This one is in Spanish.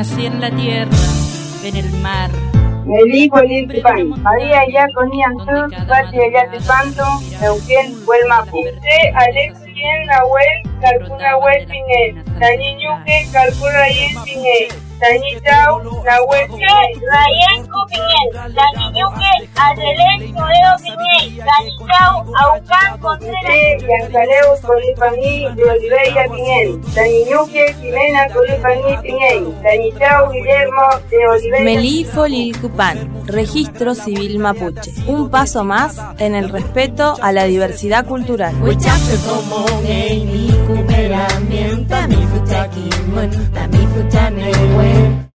Nací en la tierra, en el mar. Melí Poliltipan, María ya conían sur, Patria ya te panto, Neuquén, Huelmapu. Te Alex bien Nahuel, Calcuna Huel Pinel, Tañiñuque, Calcuna Yen Pinel. Tañitau, Nahuel Pinel. Ryan Cupinel, Tañiñuque, Adelén Toledo Pinel, Tañitau, Aucán Contreras. De Oliveira Jimena Guillermo de Oliveira. Melí Folilcupan, Registro Civil Mapuche. Un paso más en el respeto a la diversidad cultural.